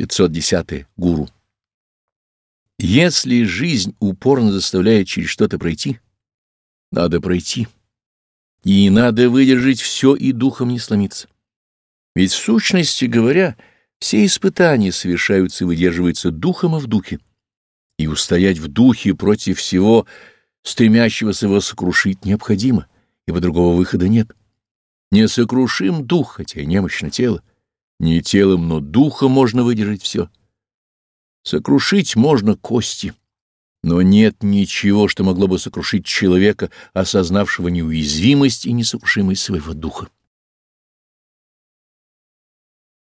510. Гуру. Если жизнь упорно заставляет через что-то пройти, надо пройти. И надо выдержать все и духом не сломиться. Ведь в сущности говоря, все испытания совершаются и выдерживаются духом и в духе. И устоять в духе против всего, стремящегося его сокрушить, необходимо, ибо другого выхода нет. Не сокрушим дух, хотя и немощно тело. Не телом, но духом можно выдержать все. Сокрушить можно кости, но нет ничего, что могло бы сокрушить человека, осознавшего неуязвимость и несокрушимость своего духа.